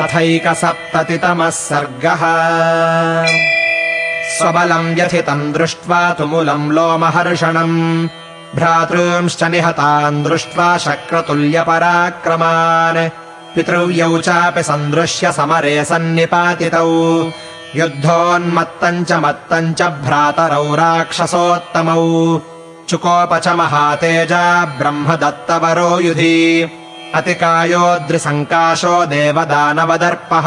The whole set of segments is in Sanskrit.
अथैकसप्ततितमः सर्गः। स्वबलम् व्यथितम् दृष्ट्वा तुमुलम् लोमहर्षणम्। भ्रातॄंश्च निहतान् दृष्ट्वा शक्रतुल्यपराक्रमान्। पितृव्यौ चापि सन्दृश्य समरे सन्निपातितौ। युद्धोन्मत्तम् च मत्तम् च भ्रातरौ राक्षसोत्तमौ। चुकोप च महातेजा ब्रह्मदत्तवरो युधि अतिकायोद्रिसङ्काशो देवदानवदर्पः।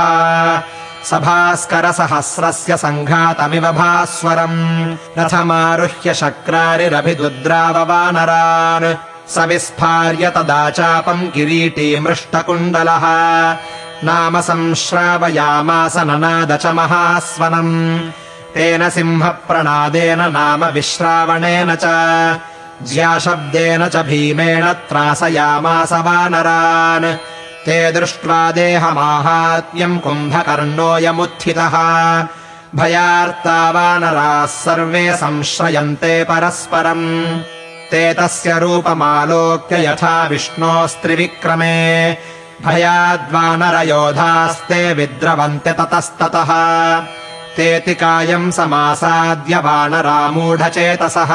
सभास्करसहस्रस्य सङ्घातमिव भास्वरम्। रथमारुह्य शक्रारिरभिदुद्राववानरान् स विस्फार्य तदा चापम् किरीटी मृष्टकुण्डलः। नाम महास्वनम् तेन सिंहप्रणादेन नाम विश्रावणेन च ज्याशब्देन च भीमेण त्रासयामास वानरान्। ते दृष्ट्वा देहमाहात्म्यम् कुम्भकर्णोऽयमुत्थितः। भयार्ता वानराः सर्वे संश्रयन्ते परस्परम्। ते तस्य रूपमालोक्य यथा विष्णोस्त्रिविक्रमे। भयाद्वानरयोधास्ते विद्रवन्त्य ततस्ततः तेति कायम् समासाद्य वानरामूढचेतसः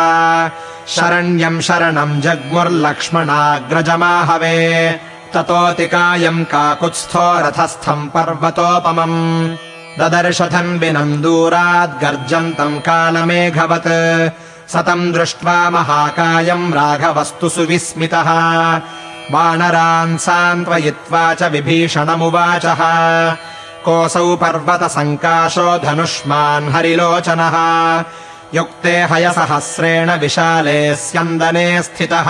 शरण्यम् शरणम् जग्मुर्लक्ष्मणाग्रजमाहवे। ततोऽतिकायम् काकुत्स्थो रथस्थम् पर्वतोपमम्। ददर्शधन्विनम् दूराद्गर्जन्तम् कालमेघवत्। स तम् दृष्ट्वा महाकायम् राघवस्तु सुविस्मितः। वानरान् सान्त्वयित्वा च विभीषणमुवाचः कोऽसौ पर्वतसङ्काशो धनुष्मान् हरिलोचनः। युक्ते हयसहस्रेण विशाले स्यन्दने स्थितः।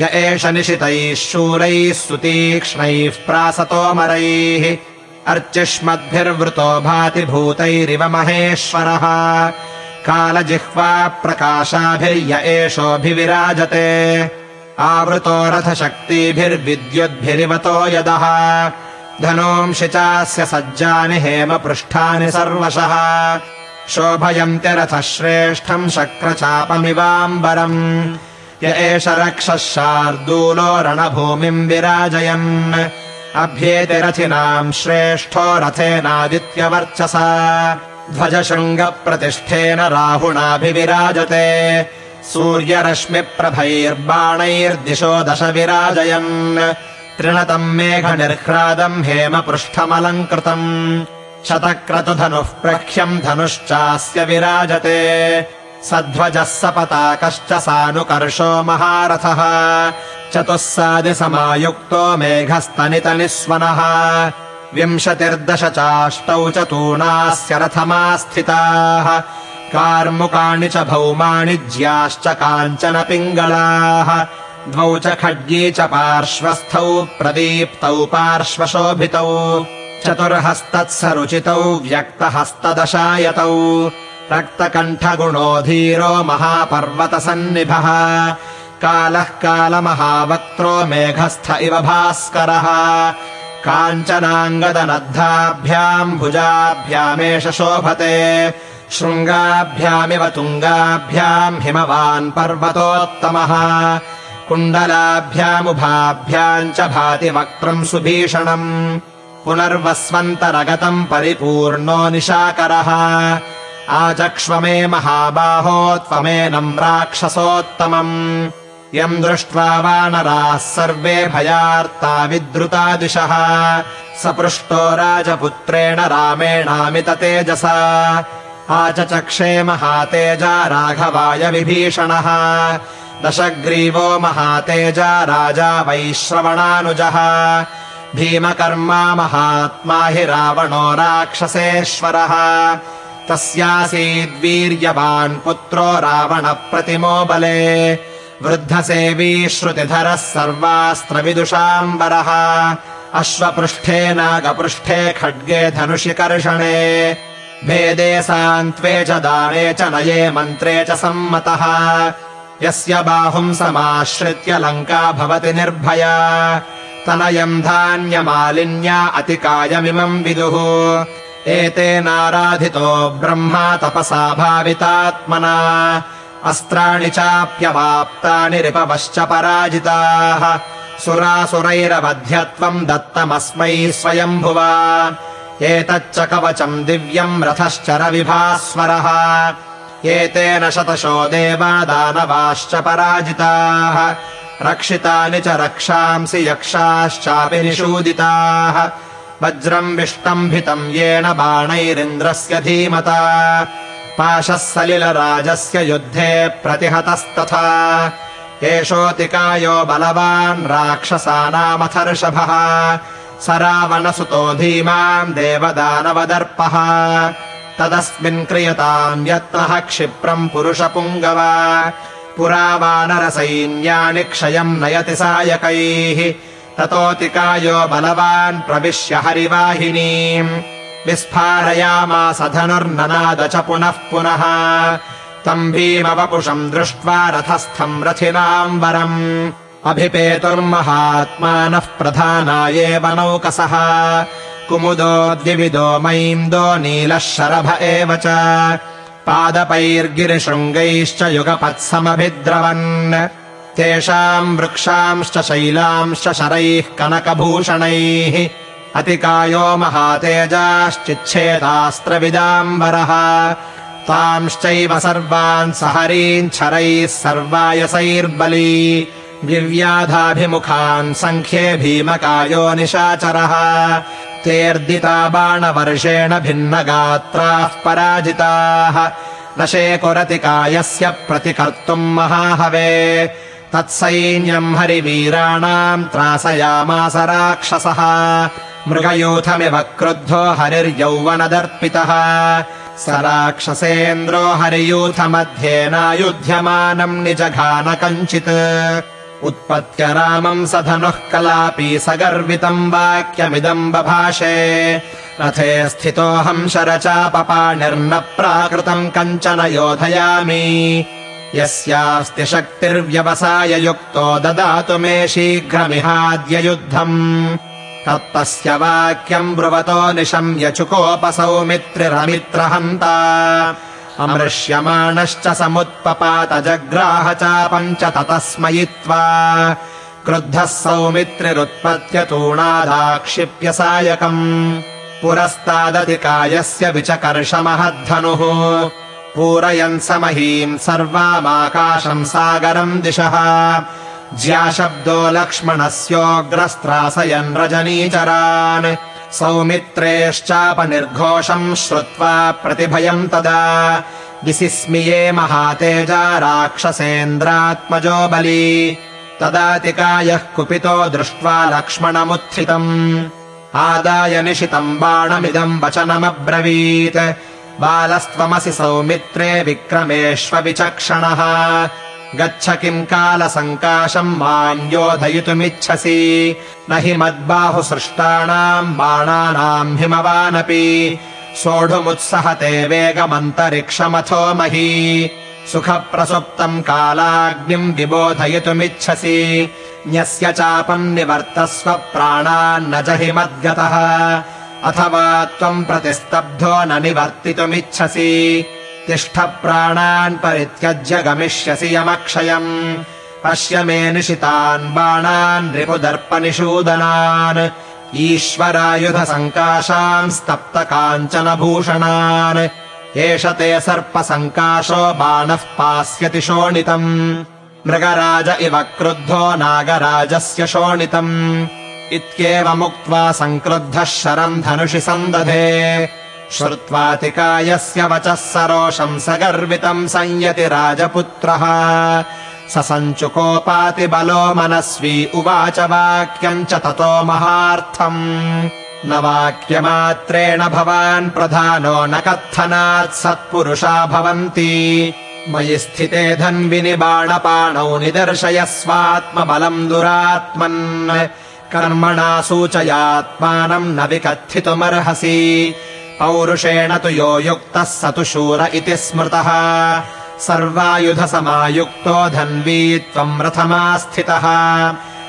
य एष निशितैः शूरैः सुतीक्ष्णैः प्रासतोमरैः अर्चिष्मद्भिर्वृतो भाति भूतैरिव महेश्वरः। कालजिह्वा प्रकाशाभिर्य एषोऽभिविराजते। आवृतो रथशक्तिभिर्विद्युद्भिरिवतो यदः धनोंषि चास्य सज्जानि हेमपृष्ठानि सर्वशः। शोभयन्त्य रथश्रेष्ठम् शक्रचापमिवाम्बरम्। य एष रक्षः शार्दूलो रणभूमिम् विराजयन्। अभ्येतिरथिनाम् श्रेष्ठो रथेनादित्यवर्चसा। ध्वजशृङ्गप्रतिष्ठेन राहुणाभिविराजते। सूर्यरश्मिप्रभैर्बाणैर्दिशो दश विराजयन् त्रिणतम् मेघनिर्ह्रादम् हेमपृष्ठमलङ्कृतम्। शतक्रतुधनुः प्रख्यम् धनुश्चास्य विराजते। सध्वजः सपताकश्च सानुकर्षो महारथः। चतुःसादिसमायुक्तो मेघस्तनितनिस्वनः। विंशतिर्दश चाष्टौ च तूणास्य रथमास्थिताः। कार्मुकाणि च भौमाणि ज्याश्च काञ्चन पिङ्गलाः द्वौ च खड्गी च पार्श्वस्थौ प्रदीप्तौ पार्श्वशोभितौ चतुर्हस्तत्सरुचितौ व्यक्तहस्तदशायतौ। रक्तकण्ठगुणो धीरो महापर्वतसन्निभः। कालः कालमहावक्त्रो मेघस्थ इव भास्करः। काञ्चनाङ्गदनद्धाभ्याम् भुजाभ्यामेष शोभते। शृङ्गाभ्यामिव तुङ्गाभ्याम् हिमवान् पर्वतोत्तमः कुण्डलाभ्यामुभाभ्याम् च भाति वक्त्रम् सुभीषणम् पुनर्वस्वन्तरगतम् परिपूर्णो निशाकरः। आचक्ष्व मे महाबाहो त्वमेनम् राक्षसोत्तमम् यम् दृष्ट्वा वानराः सर्वे भयार्ता विद्रुता दिशः स पृष्टो राजपुत्रेण रामेणामित तेजसा। आचचक्षे महातेजा राघवाय विभीषणः दशग्रीवो महातेजा राजा वैश्रवणानुजः। भीमकर्मा महात्मा हि रावणो राक्षसेश्वरः। तस्यासीद्वीर्यवान् पुत्रो रावणप्रतिमो बले। वृद्धसेवी श्रुतिधरः सर्वास्त्रविदुषाम्बरः। अश्वपृष्ठे नागपृष्ठे खड्गे धनुषि कर्षणे भेदे सान्त्वे च दाने च नये मन्त्रे च सम्मतः यस्य बाहुम् समाश्रित्य लङ्का भवति निर्भया। तनयम् धान्यमालिन्या अतिकायमिमम् विदुः। एतेनाराधितो ब्रह्मा तपसा भावितात्मना। अस्त्राणि चाप्यवाप्तानि रिपवश्च पराजिताः। सुरासुरैरवध्यत्वम् दत्तमस्मै स्वयम्भुवा। एतच्च कवचम् दिव्यम् रथश्चरविभास्वरः एतेन शतशो देवा दानवाश्च पराजिताः। रक्षितानि च रक्षांसि यक्षाश्चापि निषूदिताः। वज्रम् विष्टम्भितम् येन बाणैरिन्द्रस्य धीमता। पाशः सलिलराजस्य युद्धे प्रतिहतस्तथा। एषोऽतिकायो बलवान् राक्षसानामथर्षभः। स रावणसुतो धीमान् देवदानवदर्पः तदस्मिन् क्रियताम् यत्नः क्षिप्रम् पुरुषपुङ्गव। पुरा वानरसैन्यानि क्षयम् नयति सायकैः। ततोऽतिकायो बलवान् प्रविश्य हरिवाहिनीम्। विस्फारयामास धनुर्ननाद च पुनः पुनः। तम् भीमवपुषम् दृष्ट्वा रथस्थम् रथिनाम् वरम् अभिपेतुर्महात्मानः प्रधानायेव नौकसः कुमुदो द्विविदो मैन्दो नीलः शरभ एव च। पादपैर्गिरिशृङ्गैश्च युगपत्समभिद्रवन्। तेषाम् वृक्षांश्च शैलांश्च शरैः कनकभूषणैः। अतिकायो महातेजाश्चिच्छेदास्त्रविदाम्बरः। तांश्चैव सर्वान् सहरीञ्छरैः सर्वायसैर्बली। दिव्याधाभिमुखान् सङ्ख्ये भीमकायो निशाचरः तेऽर्दिता बाणवर्षेण भिन्नगात्राः पराजिताः। न शेकुरतिकायस्य प्रतिकर्तुम् महाहवे। तत्सैन्यम् हरिवीराणाम् त्रासयामास राक्षसः। मृगयूथमिव क्रुद्धो हरिर्यौवनदर्पितः। स राक्षसेन्द्रो हरियूथमध्ये नायुध्यमानम् निजघान कञ्चित् उत्पत्य रामम् स धनुः कलापि स गर्वितम् वाक्यमिदम् बभाषे। रथे स्थितोऽहम् शरचापपाणिर्न प्राकृतम् कञ्चन योधयामि। यस्यास्ति शक्तिर्व्यवसाय युक्तो ददातु मे शीघ्रमिहाद्य युद्धम्। तत्तस्य वाक्यम् ब्रुवतो निशम्य चुकोपसौमित्रिरमित्रहन्ता अमृष्यमाणश्च समुत्पपात जग्राह च ततः स्मयित्वा क्रुद्धः सौमित्रिरुत्पत्य तूणादाक्षिप्य सायकम्। पुरस्तादतिकायस्य विचकर्षमहद्धनुः। पूरयन् समहीम् सर्वामाकाशम् सागरम् दिशः। ज्याशब्दो लक्ष्मणस्योग्रस्त्रासयन् रजनीचरान् सौमित्रेश्चापनिर्घोषम् श्रुत्वा प्रतिभयम् तदा विसिस्मिये महातेजा राक्षसेन्द्रात्मजो बली। तदातिकायः कुपितो दृष्ट्वा लक्ष्मणमुत्थितम्। आदाय निशितम् बाणमिदम् वचनमब्रवीत्। बालस्त्वमसि सौमित्रे विक्रमेष्वविचक्षणः गच्छ किम् कालसङ्काशम् माम् योधयितुमिच्छसि। न हि मद्बाहुसृष्टाणाम् बाणानाम् हिमवानपि। सोढुमुत्सहते वेगमन्तरिक्षमथो मही। सुखप्रसुप्तम् कालाग्निम् विबोधयितुमिच्छसि। न्यस्य चापम् निवर्तस्व प्राणान्न जहि मद्गतः। अथवा त्वम् प्रतिस्तब्धो न निवर्तितुमिच्छसि तिष्ठ प्राणान् परित्यज्य गमिष्यसि यमक्षयम्। पश्य मे निशितान् बाणान् रिपुदर्पनिषूदनान्। स्तप्त काञ्चनभूषणान् एष ते सर्पसङ्काशो बाणः पास्यति शोणितम्। मृगराज इव क्रुद्धो नागराजस्य शोणितम्। इत्येवमुक्त्वा सङ्क्रुद्धः शरम् धनुषि सन्दधे श्रुत्वातिकायस्य वचः सरोषम् स गर्वितम् संयति राजपुत्रः। स सञ्चुकोपातिबलो मनस्वी उवाच वाक्यम् च ततो महार्थम्। न वाक्यमात्रेण भवान् प्रधानो न कत्थनात् सत्पुरुषा भवन्ति। मयि स्थिते धन्विनि बाणपाणौ निदर्शयस्वात्मबलम् दुरात्मन्। कर्मणा सूचयात्मानम् न विकथितुमर्हसि पौरुषेण तु यो युक्तः स तु शूर इति स्मृतः। सर्वायुधसमायुक्तो धन्वी त्वम् रथमास्थितः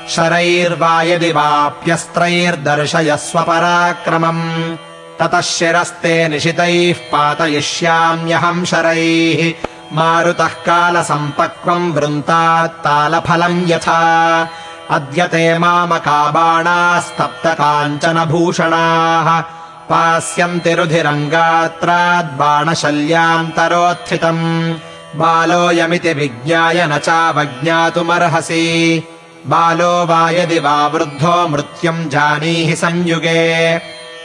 शरैर्वा यदि वाप्यस्त्रैर्दर्शयस्व पराक्रमम् ततः शिरस्ते निशितैः पातयिष्याम्यहम् शरैः। मारुतः कालसम्पक्वम् वृन्तात्तालफलम् यथा। अद्य ते मामकाबाणास्तप्तकाञ्चनभूषणाः पास्यन्ति रुधिरङ्गात्राद्बाणशल्यान्तरोत्थितम् बालोऽयमिति विज्ञाय न चावज्ञातुमर्हसि। बालो वा यदि वा वृद्धो मृत्युम् जानीहि संयुगे।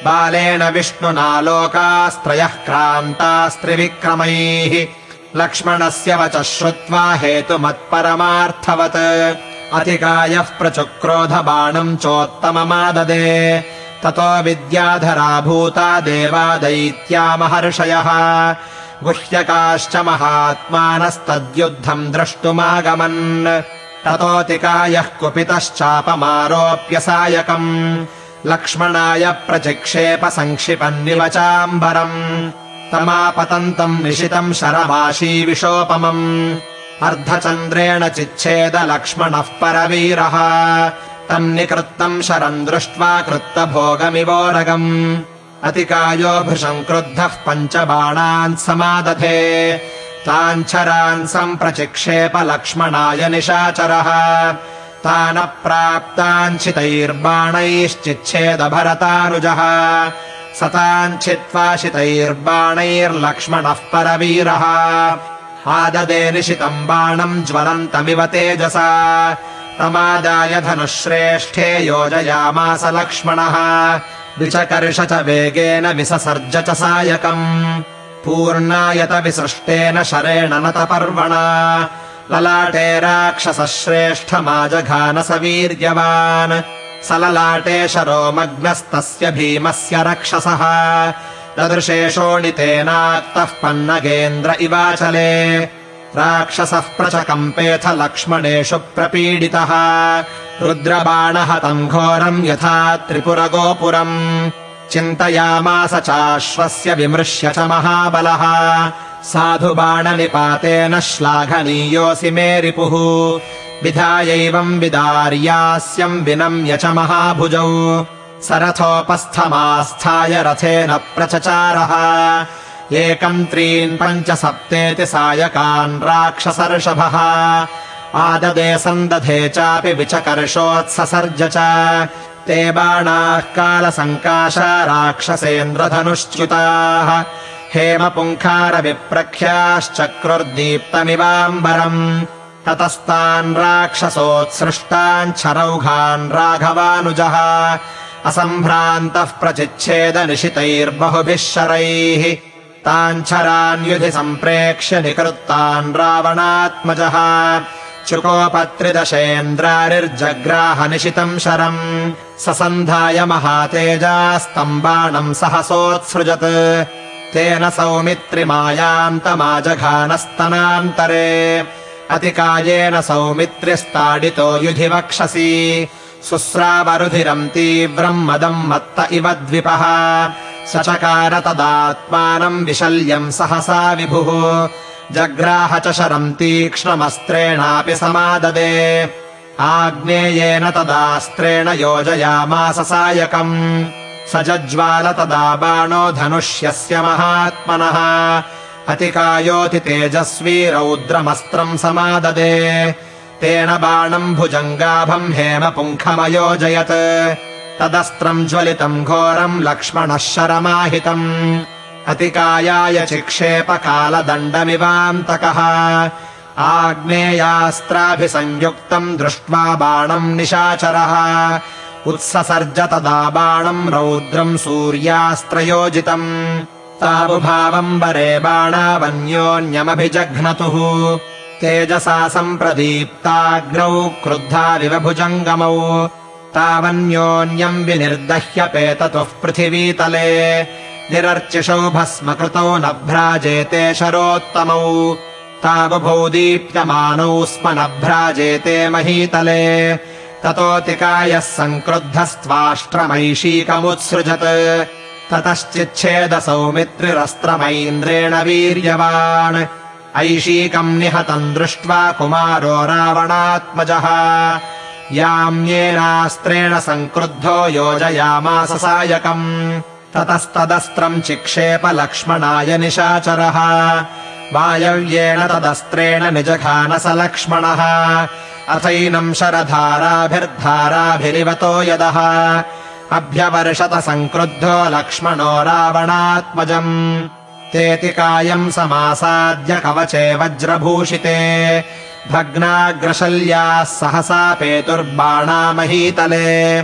बालेन विष्णुना लोकास्त्रयः क्रान्तास्त्रिविक्रमैः। लक्ष्मणस्य वचः श्रुत्वा हेतुमत्परमार्थवत्। अतिकायः प्रचुक्रोधबाणम् चोत्तममाददे ततो विद्याधरा भूता देवा दैत्या महर्षयः। गुह्यकाश्च महात्मानस्तद्युद्धम् द्रष्टुमागमन्। ततोऽतिकायः कुपितश्चापमारोप्य सायकम् लक्ष्मणाय प्रचिक्षेप सङ्क्षिपन्निव चाम्बरम् तमापतन्तम् निशितम् शरमाशीविशोपमम् अर्धचन्द्रेण चिच्छेद लक्ष्मणः परवीरः तम् निकृत्तम् शरम् दृष्ट्वा कृत्तभोगमिवोरगम्। अतिकायो भृशम् क्रुद्धः पञ्चबाणान् समादधे। ताञ्छरान् सम्प्रचिक्षेप लक्ष्मणाय निशाचरः। तानप्राप्ताञ्छितैर्बाणैश्चिच्छेद भरतानुजः सताञ्छित्वा शितैर्बाणैर्लक्ष्मणः परवीरः। आददे निशितम् बाणम् ज्वलन्तमिव तेजसा तमादाय धनुश्रेष्ठे योजयामास लक्ष्मणः। विचकर्ष च वेगेन विससर्ज च सायकम्। पूर्णायत विसृष्टेन शरेण नतपर्वणा ललाटे राक्षसः श्रेष्ठमाजघान स ललाटे शरोमग्नस्तस्य भीमस्य रक्षसः। ददृशे शोणितेनाक्तः पन्नगेन्द्र इवाचले राक्षसः प्रचकम्पेऽथ लक्ष्मणेषु प्रपीडितः। रुद्रबाणहतम् घोरम् यथा त्रिपुरगोपुरम्। चिन्तयामास चाश्वस्य विमृश्य च महाबलः। साधुबाणनिपातेन श्लाघनीयोऽसि मे रिपुः। विधायैवम् विदार्यास्यम् विनम्य च महाभुजौ। सरथोपस्थमास्थाय रथेन प्रचचारः एकम् त्रीन् पञ्च सप्तेति सायकान् राक्षसर्षभः। आददे सन्दधे चापि विचकर्षोत्ससर्ज च। ते बाणाः कालसङ्काशा राक्षसेन्द्रधनुश्च्युताः। हेमपुङ्खारविप्रख्याश्चक्रुर्दीप्तमिवाम्बरम्। ततस्तान् राक्षसोत्सृष्टान् छरौघान् राघवानुजः। असम्भ्रान्तः प्रचिच्छेद निशितैर्बहुभिः शरैः ताञ्छरान्युधि सम्प्रेक्ष्य निकृत्तान् रावणात्मजः। चुकोपत्रिदशेन्द्रारिर्जग्राह शरम्। ससन्धाय महातेजास्तम् बाणम् सहसोत्सृजत्। तेन सौमित्रिमायान्तमाजघानस्तनान्तरे। अतिकायेन सौमित्र्यस्ताडितो युधि वक्षसि। शुश्रावरुधिरम् तीव्रम् मदम् मत्त इव द्विपः स चकार तदात्मानम् विशल्यम् सहसा विभुः। जग्राह च शरम् तीक्ष्णमस्त्रेणापि समाददे। आग्नेयेन तदास्त्रेण योजयामास सायकम्। स जज्वाल तदा बाणो धनुष्यस्य महात्मनः। अतिकायोति तेजस्वी रौद्रमस्त्रम् समाददे। तेन बाणम् भुजङ्गाभम् हेमपुङ्खमयोजयत् तदस्त्रम् ज्वलितम् घोरम् लक्ष्मणः शरमाहितम्। अतिकायाय चिक्षेपकालदण्डमिवान्तकः आग्नेयास्त्राभिसंयुक्तम् दृष्ट्वा बाणम् निशाचरः। उत्ससर्ज तदा बाणम् रौद्रम् सूर्यास्त्रयोजितम्। ताबुभावम्बरे बाणावन्योन्यमभिजघ्नतुः। तेजसा सम्प्रदीप्ताग्रौ क्रुद्धाविव भुजङ्गमौ तावन्योन्यम् विनिर्दह्यपेततुः पृथिवीतले निरर्चिषौ भस्मकृतौ न भ्राजेते शरोत्तमौ। तावुभौ दीप्यमानौ स्म न भ्राजेते महीतले। ततोऽतिकायः सङ्क्रुद्धस्त्वाष्ट्रमैषीकमुत्सृजत् ततश्चिच्छेद सौमित्रिरस्त्रमैन्द्रेण वीर्यवान्। ऐशीकम् निहतम् दृष्ट्वा कुमारो रावणात्मजः याम्येनास्त्रेण सङ्क्रुद्धो योजयामास सायकम्। ततस्तदस्त्रम् चिक्षेप लक्ष्मणाय निशाचरः। वायव्येण तदस्त्रेण निजघान स लक्ष्मणः। अथैनम् शरधाराभिर्धाराभिरिवतो यदः। अभ्यवर्षत सङ्क्रुद्धो लक्ष्मणो रावणात्मजम्। तेति कायम् समासाद्य कवचे वज्रभूषिते भग्नाग्रशल्याः सहसा पेतुर्बाणामहीतले।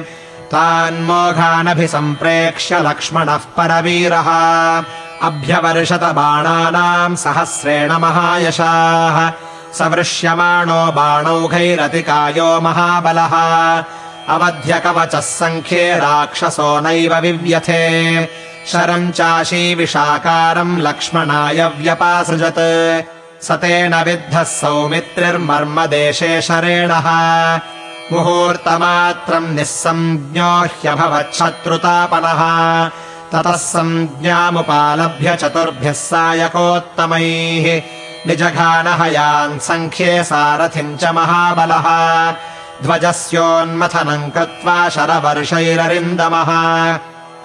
तान्मोघानभिसम्प्रेक्ष्य लक्ष्मणः परवीरः। अभ्यवर्षत बाणानाम् सहस्रेण महायशाः। सवृष्यमाणो बाणौघैरतिकायो महाबलः। अवध्यकवचः सङ्ख्ये राक्षसो नैव विव्यथे। शरम् चाशीविषाकारम् लक्ष्मणाय व्यपासृजत् स तेन विद्धः सौमित्रिर्मर्मदेशे शरेणः। मुहूर्तमात्रम् निःसञ्ज्ञो ह्यभवच्छत्रुतापनः ततः सञ्ज्ञामुपालभ्य चतुर्भ्यः सायकोत्तमैः। निजघानहयान् सङ्ख्ये सारथिम् च महाबलः। ध्वजस्योन्मथनम् कृत्वा शरवर्षैररिन्दमः।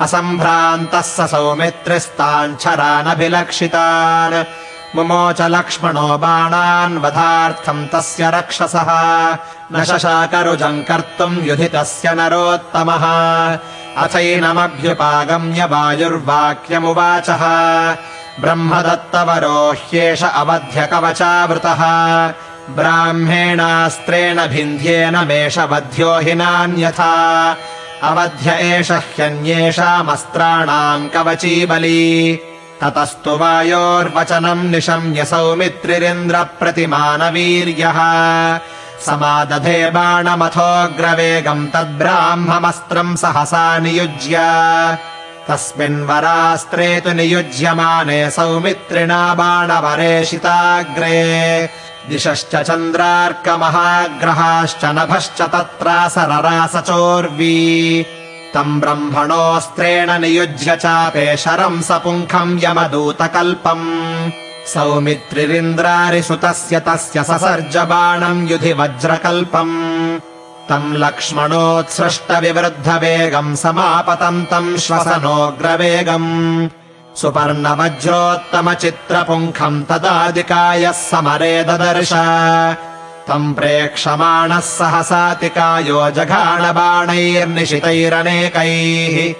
असम्भ्रान्तः स सौमित्रिस्ताञ्छरानभिलक्षितान् मुमोच लक्ष्मणो बाणान् वधार्थम् तस्य रक्षसः। न शशाकरुजम् कर्तुम् युधि तस्य नरोत्तमः। अथैनमभ्युपागम्य वायुर्वाक्यमुवाचः। ब्रह्मदत्तवरो ह्येष अवध्यकवचावृतः। ब्राह्मेणास्त्रेण भिन्ध्येन मेषवध्यो हि नान्यथा। अवध्य एष ह्यन्येषामस्त्राणाम् कवची बली ततस्तु वायोर्वचनम् निशम्य सौमित्रिरिन्द्रप्रतिमानवीर्यः। समादधे बाणमथोऽग्रवेगम् तद्ब्राह्ममस्त्रम् सहसा नियुज्य। तस्मिन्वरास्त्रे तु नियुज्यमाने सौमित्रिणा बाणवरेशिताग्रे। दिशश्च चन्द्रार्कमहाग्रहाश्च नभश्च तत्रासररास चोर्वी तम् ब्रह्मणोऽस्त्रेण नियुज्य चापे शरम् सपुङ्खम् यमदूतकल्पम्। सौमित्रिरिन्द्रारिसुतस्य तस्य ससर्ज बाणम् युधि वज्रकल्पम्। तम् लक्ष्मणोत्सृष्टविवृद्धवेगम् समापतम् तम् श्वसनोऽग्रवेगम् सुपर्णवज्रोत्तमचित्रपुङ्खम् तदादिकायः समरे ददर्श तम् प्रेक्षमाणः सहसातिकायो जघाणबाणैर्निशितैरनेकैः।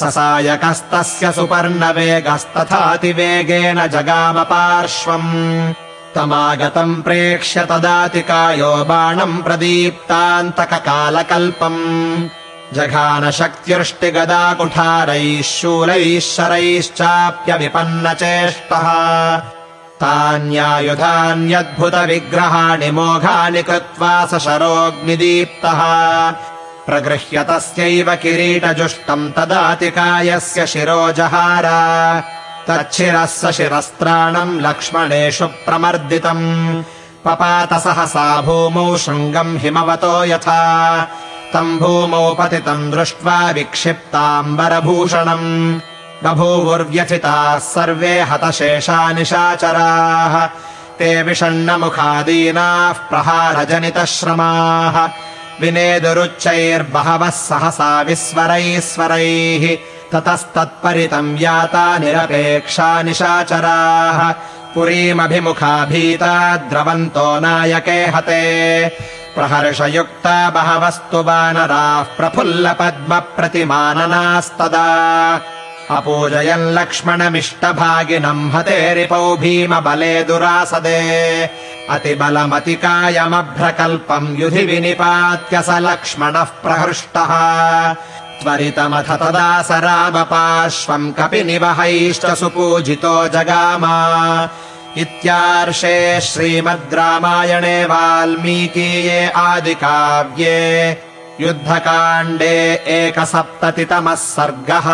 ससायकस्तस्य सुपर्णवेगस्तथातिवेगेन जगामपार्श्वम् तमागतम् प्रेक्ष्य तदातिकायो बाणम् प्रदीप्तान्तककालकल्पम्। जघानशक्त्यृष्टिगदाकुठारैः शूलैः शरैश्चाप्यविपन्नचेष्टः तान्यायुधान्यद्भुतविग्रहाणि मोघानि कृत्वा स शरोऽग्निदीप्तः प्रगृह्य तस्यैव किरीटजुष्टम् तदातिकायस्य शिरोजहार। तच्छिरः स शिरस्त्राणम् लक्ष्मणेषु प्रमर्दितम्। पपात सहसा भूमौ शृङ्गम् हिमवतो यथा। तम् भूमौ पतितम् दृष्ट्वा विक्षिप्ताम्बरभूषणम् बभूवुर्व्यथिताः सर्वे हतशेषा निशाचराः। ते विषण्णमुखादीनाः प्रहारजनितश्रमाः। विनेदुरुच्चैर्बहवः सहसा विस्वरैः स्वरैः ततस्तत्परितम् याता निरपेक्षा निशाचराः। पुरीमभिमुखा भीता द्रवन्तो नायके हते। प्रहर्षयुक्ता बहवस्तु वानराः प्रफुल्लपद्मप्रतिमाननास्तदा अपूजयन् लक्ष्मणमिष्टभागिनम् हतेरिपौ भीमबले दुरासदे। अतिबलमतिकायमभ्रकल्पम् युधि विनिपात्य स लक्ष्मणः प्रहृष्टः। त्वरितमथ तदा स रामपार्श्वम् कपिनिवहैश्च सुपूजितो जगाम। इत्यार्षे श्रीमद् रामायणे वाल्मीकीये आदिकाव्ये युद्धकाण्डे एकसप्ततितमः सर्गः